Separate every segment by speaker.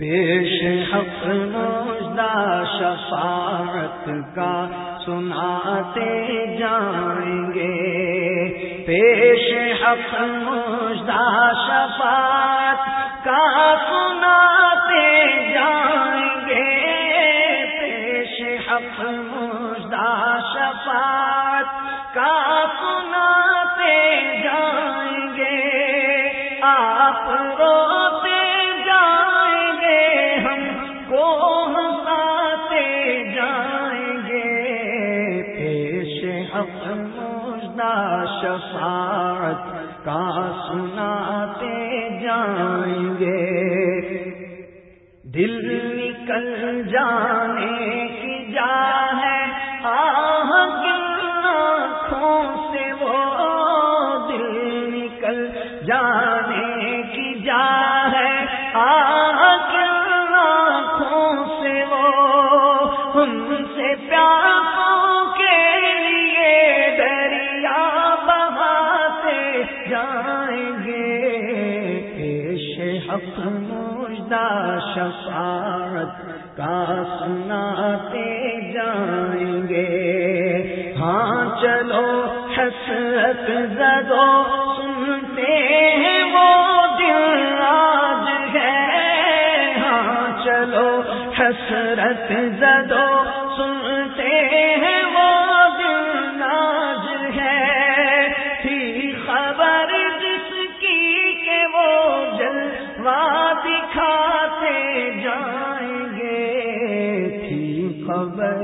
Speaker 1: پیش حق مجدہ شفاعت کا سناتے جائیں گے۔ پیش حق مجدہ شفاعت کا سناتے جائیں گے۔ پیش حق مجدہ شفاعت کا سناتے شفاعت کا سناتے جائیں گے۔ دل نکل جانے کی جا ہے آ جائیں گے۔ پیش حق مجدہ شفاعت کا سناتے جائیں گے۔ ہاں چلو حسرت زدو، سنتے ہیں وہ دل آج ہے۔ ہاں چلو حسرت زدو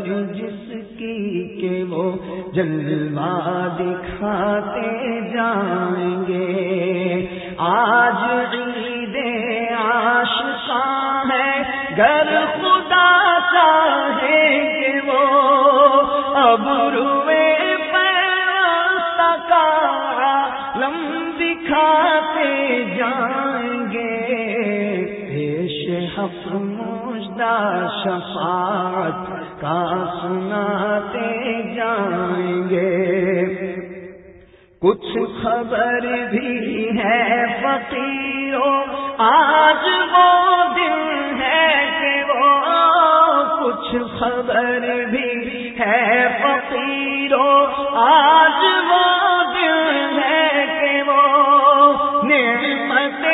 Speaker 1: جس کی کہ وہ جلوہ دکھاتے جائیں گے۔ آج عید عاشقاں ہے، گر خدا چاہے کہ وہ اب روے پیسہ کا لم دکھاتے جائیں گے۔ پیش حق مجدہ شفاعت کا سناتے جائیں گے۔ کچھ خبر بھی ہے فقیروں، آج وہ دن ہے کہ وہ، کچھ خبر بھی ہے فقیروں، آج وہ دن ہے کہ وہ نعمت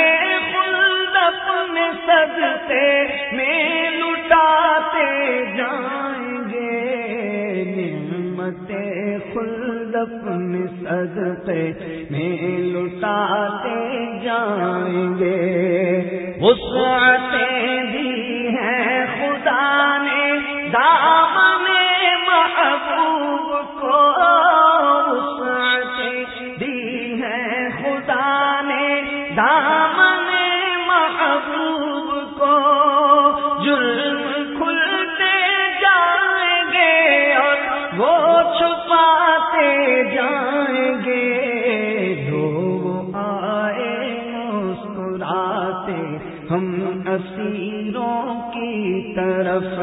Speaker 1: خلد اپنے سجتے میں اپنے صدقے میں لٹاتے جائیں گے۔ وسعتیں طرف۔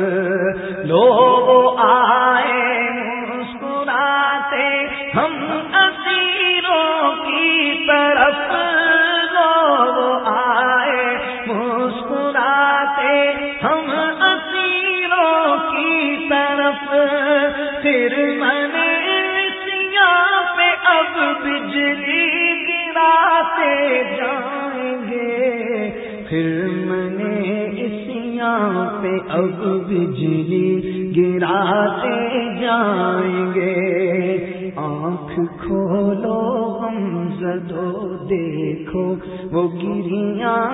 Speaker 1: لوگ آئے مسکراتے ہم اسیروں کی طرف۔ لوگ آئے مسکراتے ہم اسیروں کی طرف۔ پھر من سیاں پہ اب بجلی گراتے جائیں پہ اب بجلی گراتے جائیں گے۔ آنکھ کھولو ہم زدو، دیکھو، وہ گریاں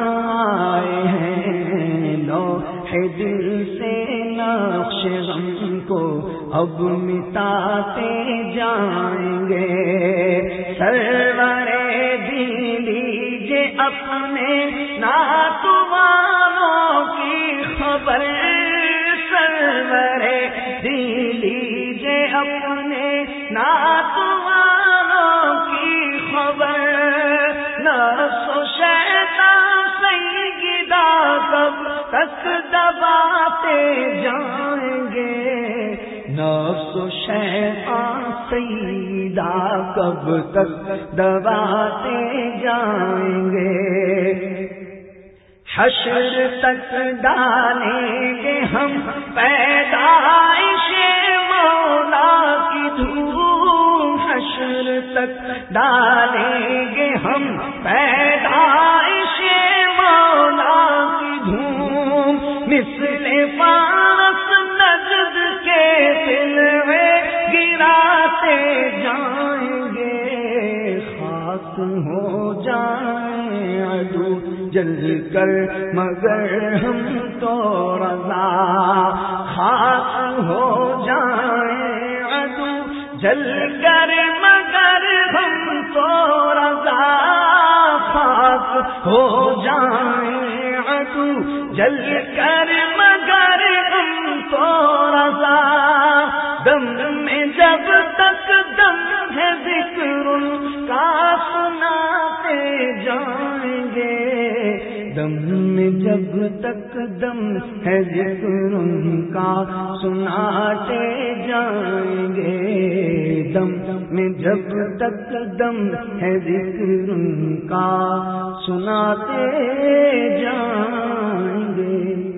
Speaker 1: آئے ہیں۔ لو ہے دل سے نقش غم کو اب مٹاتے جائیں گے۔ سرورے دی لیجے اپنے ناتوانوں خبر سرورے دی لیجے اپنے ناتوانوں کی خبر۔ نفس و شیطان سیدہ کب تک دباتے جائیں گے۔ نفس و شیطان سیدہ کب تک دباتے جائیں گے۔ حشر تک ڈالیں گے ہم پیدائش مولا کی دھوم حشر تک ڈالیں گے ہم پیدائش مولا کی دھوم مثل پارس نجد کے دل میں گراتے جائیں گے خاک ہو جل کر، مگر ہم تو رضا خاک ہو جائیں ادو جل کر، مگر ہم تو رضا خاک ہو جائیں ادو جل کر، مگر ہم تو رضا۔ دم میں جب تک دم ہے ذکر کا سناتے جائیں دم میں جب تک دم ہے ذکر کا، سناتے جائیں گے دم میں جب تک دم ہے ذکر کا، سناتے جائیں گے۔